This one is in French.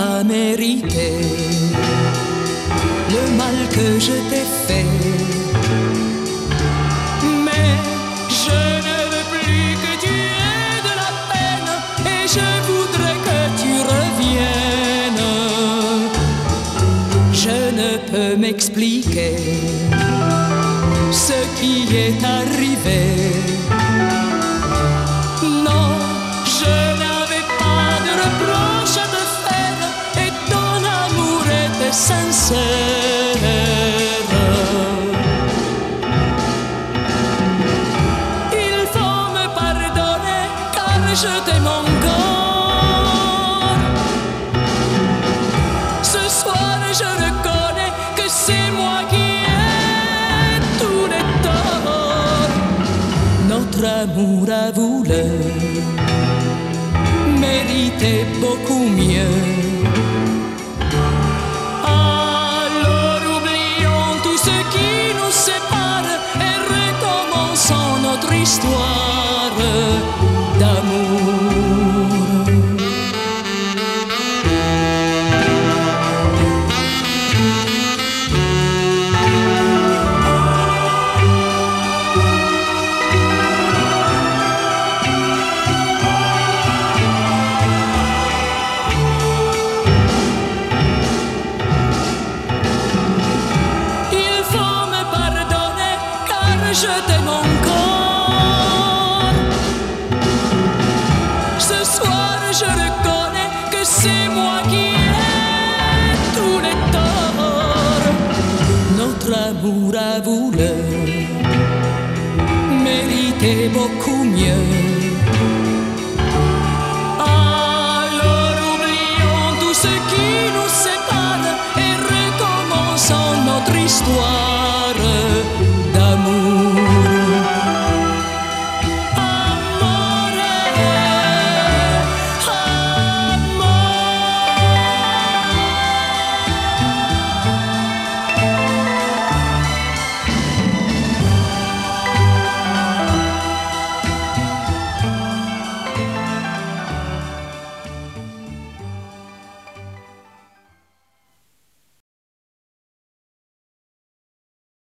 pas mérité le mal que je t'ai fait. Mais je ne veux plus que tu aies de la peine et je voudrais que tu reviennes. Je ne peux m'expliquer ce qui est arrivé. Amour a voulu mériter beaucoup mieux. Histoire d'amour. Il faut me pardonner car je t'aime encore. C'est moi qui ai tous les torts. Notre amour a voulu mériter beaucoup mieux.